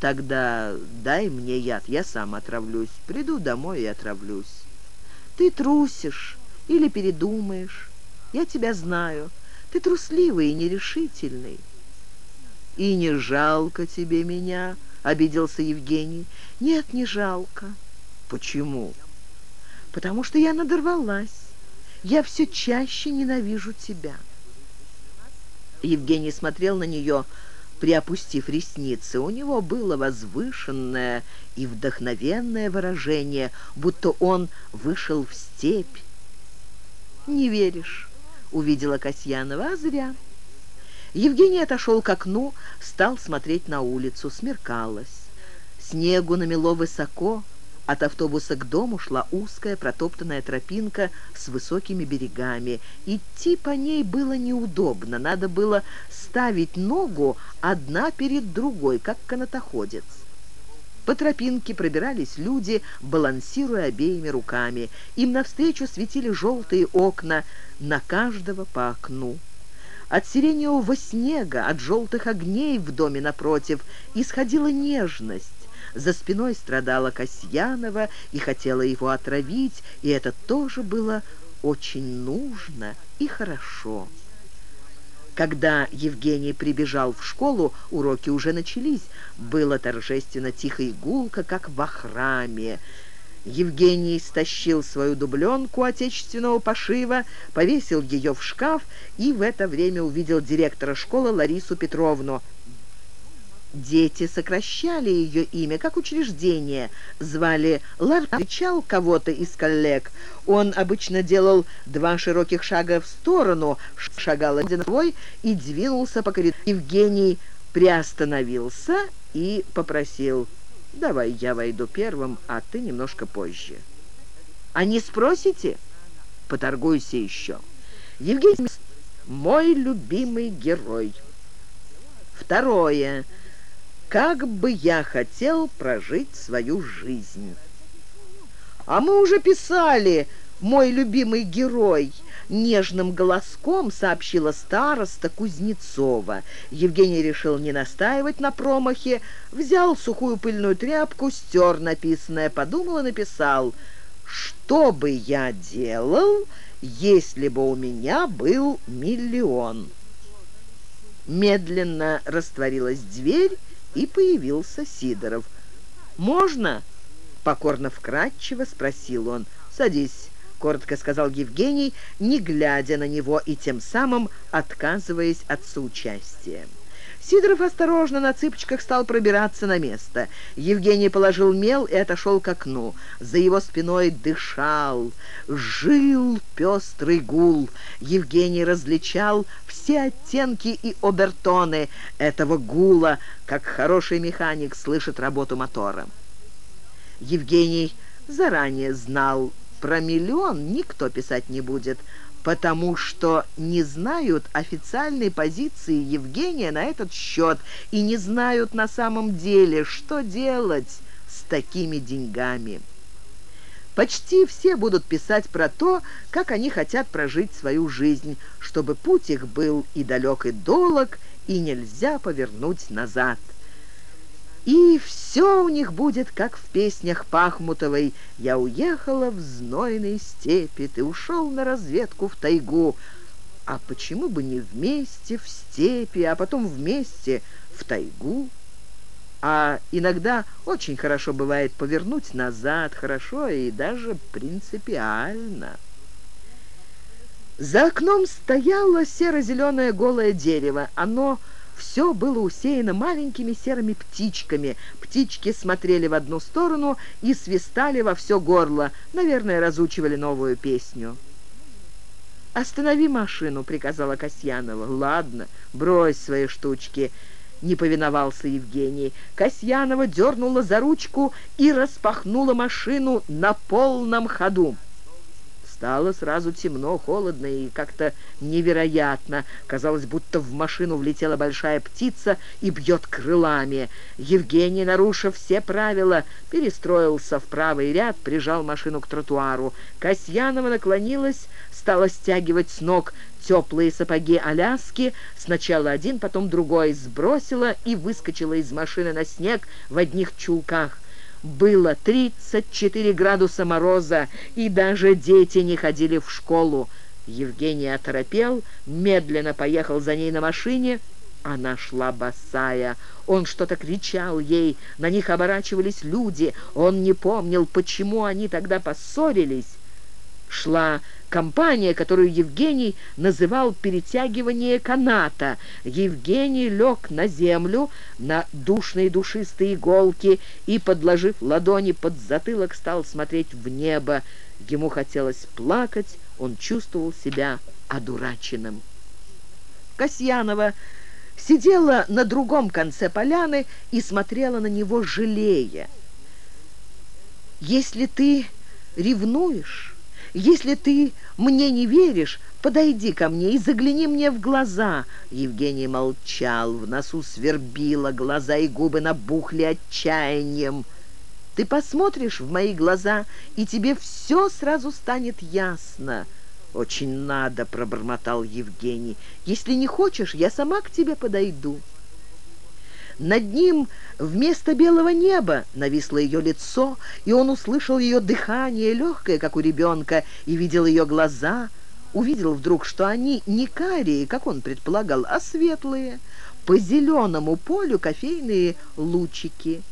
«Тогда дай мне яд, я сам отравлюсь. Приду домой и отравлюсь». «Ты трусишь или передумаешь. Я тебя знаю. Ты трусливый и нерешительный». «И не жалко тебе меня?» — обиделся Евгений. «Нет, не жалко». «Почему?» «Потому что я надорвалась. Я все чаще ненавижу тебя». Евгений смотрел на нее, приопустив ресницы. У него было возвышенное и вдохновенное выражение, будто он вышел в степь. «Не веришь?» — увидела Касьянова, а зря. Евгений отошел к окну, стал смотреть на улицу, смеркалось. Снегу намело высоко, от автобуса к дому шла узкая протоптанная тропинка с высокими берегами. Идти по ней было неудобно, надо было ставить ногу одна перед другой, как канатоходец. По тропинке пробирались люди, балансируя обеими руками. Им навстречу светили желтые окна, на каждого по окну. От сиреневого снега, от желтых огней в доме напротив исходила нежность. За спиной страдала Касьянова и хотела его отравить, и это тоже было очень нужно и хорошо. Когда Евгений прибежал в школу, уроки уже начались. Было торжественно тихо и гулко, как во храме. Евгений стащил свою дубленку отечественного пошива, повесил ее в шкаф и в это время увидел директора школы Ларису Петровну. Дети сокращали ее имя, как учреждение. Звали Лар, встречал кого-то из коллег. Он обычно делал два широких шага в сторону, шагал один свой и двинулся по коридору. Евгений приостановился и попросил «Давай я войду первым, а ты немножко позже». «А не спросите?» «Поторгуйся еще». Евгений – мой любимый герой. Второе – как бы я хотел прожить свою жизнь. А мы уже писали «Мой любимый герой», нежным голоском сообщила староста Кузнецова. Евгений решил не настаивать на промахе, взял сухую пыльную тряпку, стер написанное, подумал и написал «Что бы я делал, если бы у меня был миллион?» Медленно растворилась дверь, и появился Сидоров. «Можно?» — покорно-вкратчиво спросил он. «Садись», — коротко сказал Евгений, не глядя на него и тем самым отказываясь от соучастия. Сидоров осторожно на цыпочках стал пробираться на место. Евгений положил мел и отошел к окну. За его спиной дышал, жил пестрый гул. Евгений различал все оттенки и обертоны этого гула, как хороший механик слышит работу мотора. Евгений заранее знал, про миллион никто писать не будет, потому что не знают официальной позиции Евгения на этот счет и не знают на самом деле, что делать с такими деньгами. Почти все будут писать про то, как они хотят прожить свою жизнь, чтобы путь их был и далек, и долог, и нельзя повернуть назад. И все у них будет, как в песнях Пахмутовой «Я уехала в знойной степи, ты ушел на разведку в тайгу». А почему бы не вместе в степи, а потом вместе в тайгу? А иногда очень хорошо бывает повернуть назад, хорошо и даже принципиально. За окном стояло серо-зеленое голое дерево. Оно все было усеяно маленькими серыми птичками. Птички смотрели в одну сторону и свистали во все горло. Наверное, разучивали новую песню. «Останови машину», — приказала Касьянова. «Ладно, брось свои штучки», — не повиновался Евгений. Касьянова дернула за ручку и распахнула машину на полном ходу. Стало сразу темно, холодно и как-то невероятно. Казалось, будто в машину влетела большая птица и бьет крылами. Евгений, нарушив все правила, перестроился в правый ряд, прижал машину к тротуару. Касьянова наклонилась, стала стягивать с ног теплые сапоги Аляски, сначала один, потом другой, сбросила и выскочила из машины на снег в одних чулках. Было 34 градуса мороза, и даже дети не ходили в школу. Евгений оторопел, медленно поехал за ней на машине. Она шла босая. Он что-то кричал ей, на них оборачивались люди. Он не помнил, почему они тогда поссорились. Шла компания, которую Евгений называл «перетягивание каната». Евгений лег на землю, на душные душистые иголки и, подложив ладони под затылок, стал смотреть в небо. Ему хотелось плакать, он чувствовал себя одураченным. Касьянова сидела на другом конце поляны и смотрела на него, жалея. «Если ты ревнуешь...» Если ты мне не веришь, подойди ко мне и загляни мне в глаза». Евгений молчал, в носу свербило, глаза и губы набухли отчаянием. «Ты посмотришь в мои глаза, и тебе все сразу станет ясно». «Очень надо», — пробормотал Евгений. «Если не хочешь, я сама к тебе подойду». Над ним вместо белого неба нависло ее лицо, и он услышал ее дыхание, легкое, как у ребенка, и видел ее глаза. увидел вдруг, что они не карие, как он предполагал, а светлые. По зеленому полю кофейные лучики.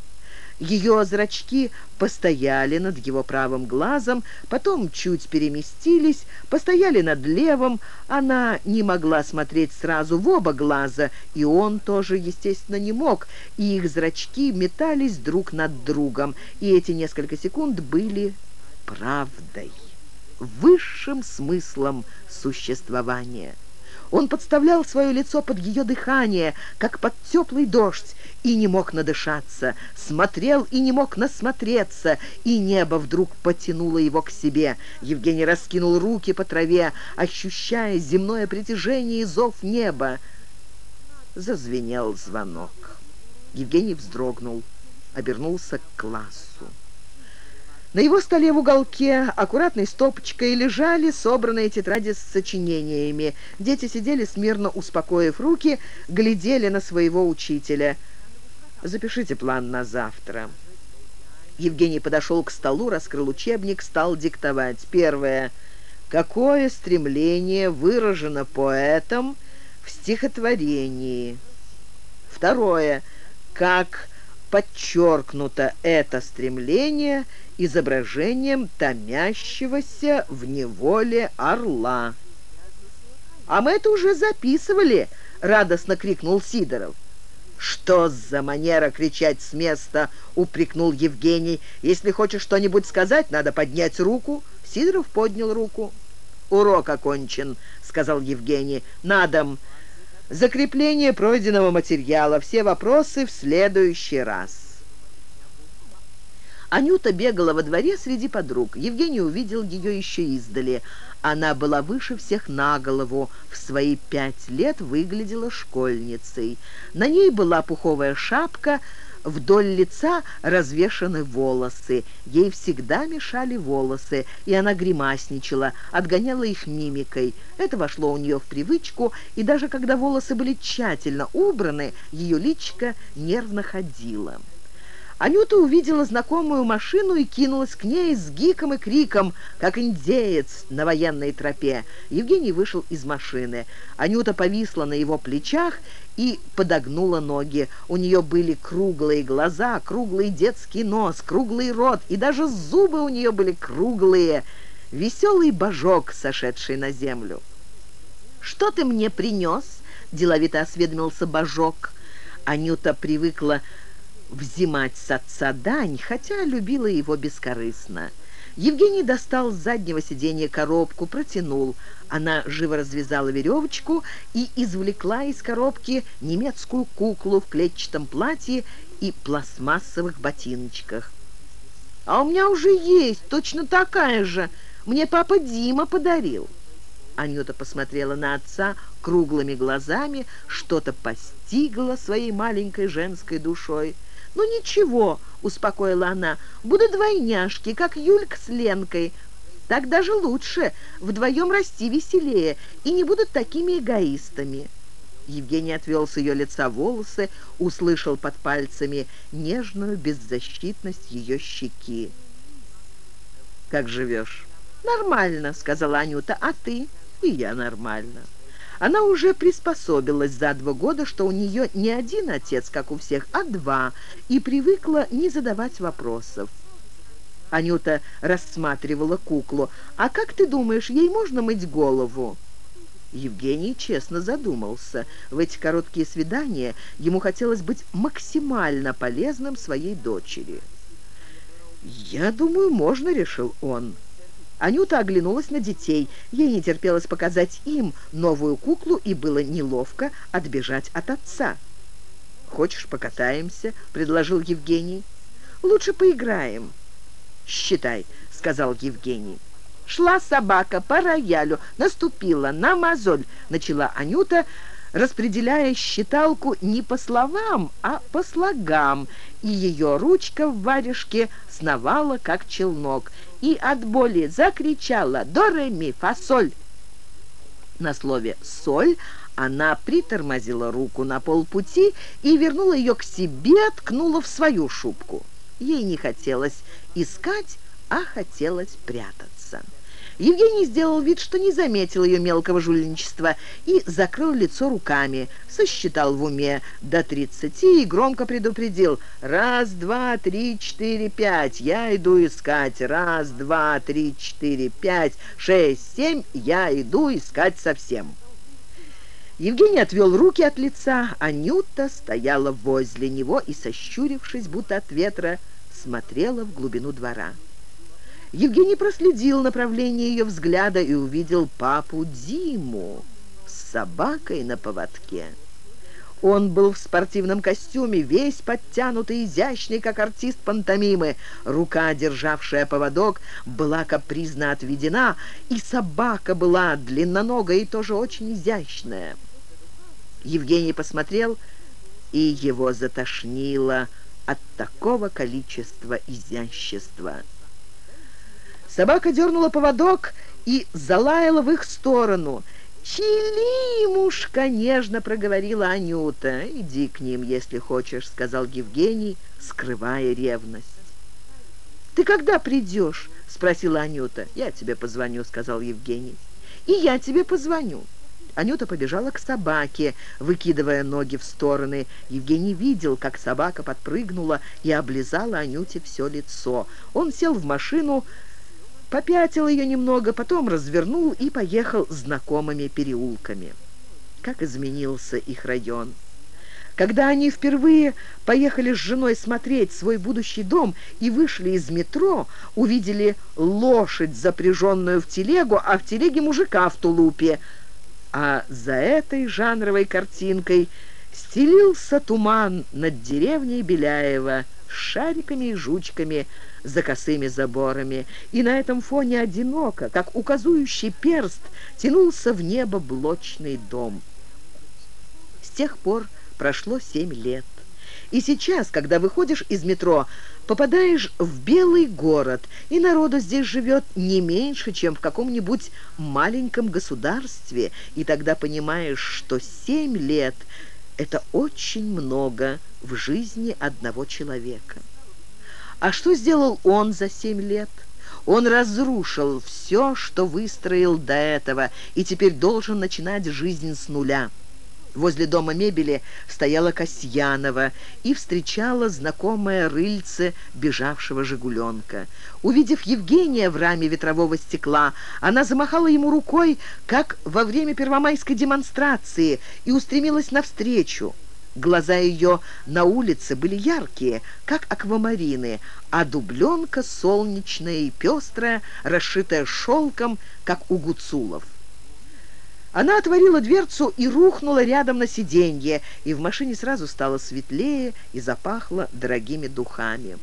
Ее зрачки постояли над его правым глазом, потом чуть переместились, постояли над левым. Она не могла смотреть сразу в оба глаза, и он тоже, естественно, не мог, и их зрачки метались друг над другом, и эти несколько секунд были правдой, высшим смыслом существования. Он подставлял свое лицо под ее дыхание, как под теплый дождь, и не мог надышаться, смотрел и не мог насмотреться, и небо вдруг потянуло его к себе. Евгений раскинул руки по траве, ощущая земное притяжение и зов неба. Зазвенел звонок. Евгений вздрогнул, обернулся к классу. На его столе в уголке аккуратной стопочкой лежали собранные тетради с сочинениями. Дети сидели смирно, успокоив руки, глядели на своего учителя. «Запишите план на завтра». Евгений подошел к столу, раскрыл учебник, стал диктовать. Первое. Какое стремление выражено поэтом в стихотворении? Второе. Как подчеркнуто это стремление изображением томящегося в неволе орла. «А мы это уже записывали!» — радостно крикнул Сидоров. «Что за манера кричать с места?» — упрекнул Евгений. «Если хочешь что-нибудь сказать, надо поднять руку». Сидоров поднял руку. «Урок окончен», — сказал Евгений. «На дом. Закрепление пройденного материала. Все вопросы в следующий раз». Анюта бегала во дворе среди подруг. Евгений увидел ее еще издали. Она была выше всех на голову, в свои пять лет выглядела школьницей. На ней была пуховая шапка, вдоль лица развешаны волосы. Ей всегда мешали волосы, и она гримасничала, отгоняла их мимикой. Это вошло у нее в привычку, и даже когда волосы были тщательно убраны, ее личка нервно ходила. Анюта увидела знакомую машину и кинулась к ней с гиком и криком, как индеец на военной тропе. Евгений вышел из машины. Анюта повисла на его плечах и подогнула ноги. У нее были круглые глаза, круглый детский нос, круглый рот, и даже зубы у нее были круглые. Веселый божок, сошедший на землю. «Что ты мне принес?» — деловито осведомился божок. Анюта привыкла взимать с отца дань, хотя любила его бескорыстно. Евгений достал с заднего сиденья коробку, протянул. Она живо развязала веревочку и извлекла из коробки немецкую куклу в клетчатом платье и пластмассовых ботиночках. «А у меня уже есть точно такая же. Мне папа Дима подарил». Анюта посмотрела на отца круглыми глазами, что-то постигла своей маленькой женской душой. «Ну ничего», — успокоила она, — «будут двойняшки, как Юлька с Ленкой. Так даже лучше, вдвоем расти веселее, и не будут такими эгоистами». Евгений отвел с ее лица волосы, услышал под пальцами нежную беззащитность ее щеки. «Как живешь?» «Нормально», — сказала Анюта, — «а ты?» «И я нормально». Она уже приспособилась за два года, что у нее не один отец, как у всех, а два, и привыкла не задавать вопросов. Анюта рассматривала куклу. «А как ты думаешь, ей можно мыть голову?» Евгений честно задумался. В эти короткие свидания ему хотелось быть максимально полезным своей дочери. «Я думаю, можно», — решил он. Анюта оглянулась на детей. Ей не терпелось показать им новую куклу, и было неловко отбежать от отца. «Хочешь, покатаемся?» — предложил Евгений. «Лучше поиграем». «Считай», — сказал Евгений. Шла собака по роялю, наступила на мозоль, начала Анюта, распределяя считалку не по словам, а по слогам, и ее ручка в варежке сновала, как челнок, и от боли закричала «До ре ми фа соль». На слове «соль» она притормозила руку на полпути и вернула ее к себе, ткнула в свою шубку. Ей не хотелось искать, а хотелось прятаться. Евгений сделал вид, что не заметил ее мелкого жульничества и закрыл лицо руками, сосчитал в уме до тридцати и громко предупредил. «Раз, два, три, четыре, пять, я иду искать, раз, два, три, четыре, пять, шесть, семь, я иду искать совсем». Евгений отвел руки от лица, а Нюта стояла возле него и, сощурившись, будто от ветра, смотрела в глубину двора. Евгений проследил направление ее взгляда и увидел папу Диму с собакой на поводке. Он был в спортивном костюме, весь подтянутый, изящный, как артист пантомимы. Рука, державшая поводок, была капризно отведена, и собака была длинноногая и тоже очень изящная. Евгений посмотрел, и его затошнило от такого количества изящества. Собака дернула поводок и залаяла в их сторону. «Чилимушка!» — нежно проговорила Анюта. «Иди к ним, если хочешь», — сказал Евгений, скрывая ревность. «Ты когда придешь?» — спросила Анюта. «Я тебе позвоню», — сказал Евгений. «И я тебе позвоню». Анюта побежала к собаке, выкидывая ноги в стороны. Евгений видел, как собака подпрыгнула и облизала Анюте все лицо. Он сел в машину, попятил ее немного, потом развернул и поехал знакомыми переулками. Как изменился их район. Когда они впервые поехали с женой смотреть свой будущий дом и вышли из метро, увидели лошадь, запряженную в телегу, а в телеге мужика в тулупе. А за этой жанровой картинкой стелился туман над деревней Беляева с шариками и жучками – за косыми заборами, и на этом фоне одиноко, как указующий перст, тянулся в небо блочный дом. С тех пор прошло семь лет. И сейчас, когда выходишь из метро, попадаешь в белый город, и народу здесь живет не меньше, чем в каком-нибудь маленьком государстве, и тогда понимаешь, что семь лет – это очень много в жизни одного человека. А что сделал он за семь лет? Он разрушил все, что выстроил до этого, и теперь должен начинать жизнь с нуля. Возле дома мебели стояла Касьянова и встречала знакомое рыльце бежавшего «Жигуленка». Увидев Евгения в раме ветрового стекла, она замахала ему рукой, как во время первомайской демонстрации, и устремилась навстречу. Глаза ее на улице были яркие, как аквамарины, а дубленка солнечная и пестрая, расшитая шелком, как у гуцулов. Она отворила дверцу и рухнула рядом на сиденье, и в машине сразу стало светлее и запахло дорогими духами.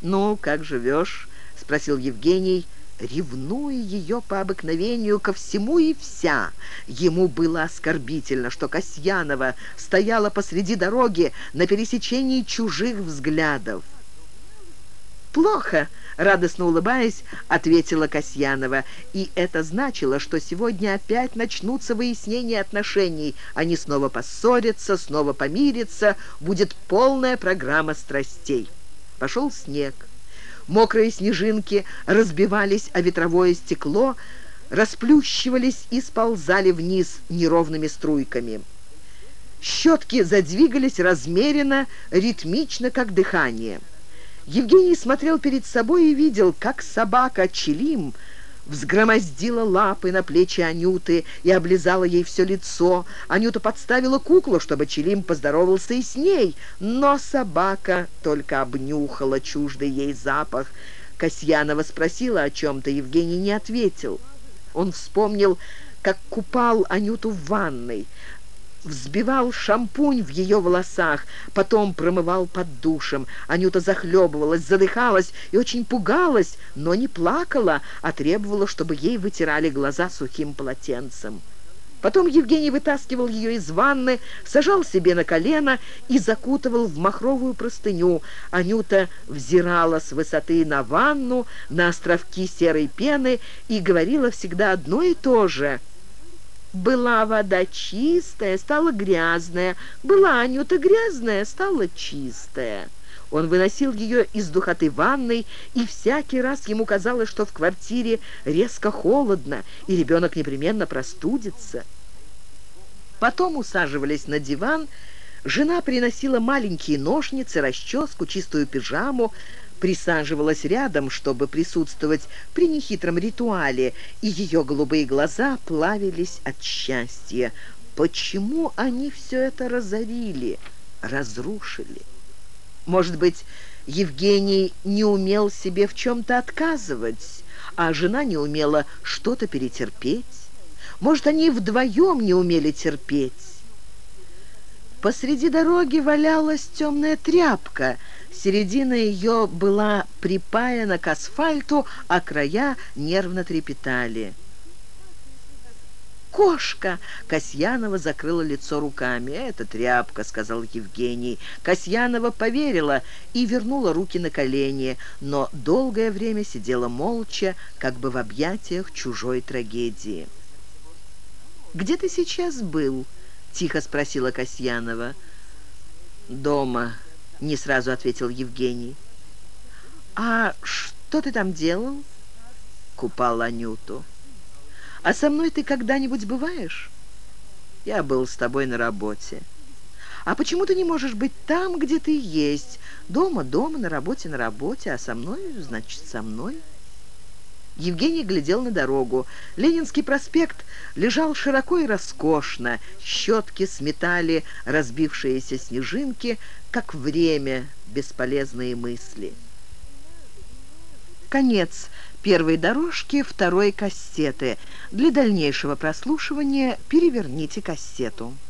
«Ну, как живешь?» — спросил Евгений, ревнуя ее по обыкновению ко всему и вся. Ему было оскорбительно, что Касьянова стояла посреди дороги на пересечении чужих взглядов. «Плохо», — радостно улыбаясь, ответила Касьянова. И это значило, что сегодня опять начнутся выяснения отношений. Они снова поссорятся, снова помирятся. Будет полная программа страстей. Пошел снег. Мокрые снежинки разбивались о ветровое стекло, расплющивались и сползали вниз неровными струйками. Щетки задвигались размеренно, ритмично, как дыхание. Евгений смотрел перед собой и видел, как собака Челим – взгромоздила лапы на плечи Анюты и облизала ей все лицо. Анюта подставила куклу, чтобы Челим поздоровался и с ней, но собака только обнюхала чуждый ей запах. Касьянова спросила о чем-то, Евгений не ответил. Он вспомнил, как купал Анюту в ванной взбивал шампунь в ее волосах, потом промывал под душем. Анюта захлебывалась, задыхалась и очень пугалась, но не плакала, а требовала, чтобы ей вытирали глаза сухим полотенцем. Потом Евгений вытаскивал ее из ванны, сажал себе на колено и закутывал в махровую простыню. Анюта взирала с высоты на ванну, на островки серой пены и говорила всегда одно и то же — была вода чистая, стала грязная. Была Анюта грязная, стала чистая. Он выносил ее из духоты ванной, и всякий раз ему казалось, что в квартире резко холодно, и ребенок непременно простудится. Потом усаживались на диван, жена приносила маленькие ножницы, расческу, чистую пижаму, присаживалась рядом, чтобы присутствовать при нехитром ритуале, и ее голубые глаза плавились от счастья. Почему они все это разорили, разрушили? Может быть, Евгений не умел себе в чем-то отказывать, а жена не умела что-то перетерпеть? Может, они вдвоем не умели терпеть? Посреди дороги валялась темная тряпка. Середина ее была припаяна к асфальту, а края нервно трепетали. «Кошка!» — Касьянова закрыла лицо руками. «Это тряпка», — сказал Евгений. Касьянова поверила и вернула руки на колени, но долгое время сидела молча, как бы в объятиях чужой трагедии. «Где ты сейчас был?» тихо спросила Касьянова. «Дома», — не сразу ответил Евгений. «А что ты там делал?» Купал Анюту. «А со мной ты когда-нибудь бываешь?» «Я был с тобой на работе». «А почему ты не можешь быть там, где ты есть? Дома, дома, на работе, на работе, а со мной, значит, со мной?» Евгений глядел на дорогу. Ленинский проспект лежал широко и роскошно. Щетки сметали разбившиеся снежинки, как время бесполезные мысли. Конец первой дорожки второй кассеты. Для дальнейшего прослушивания переверните кассету.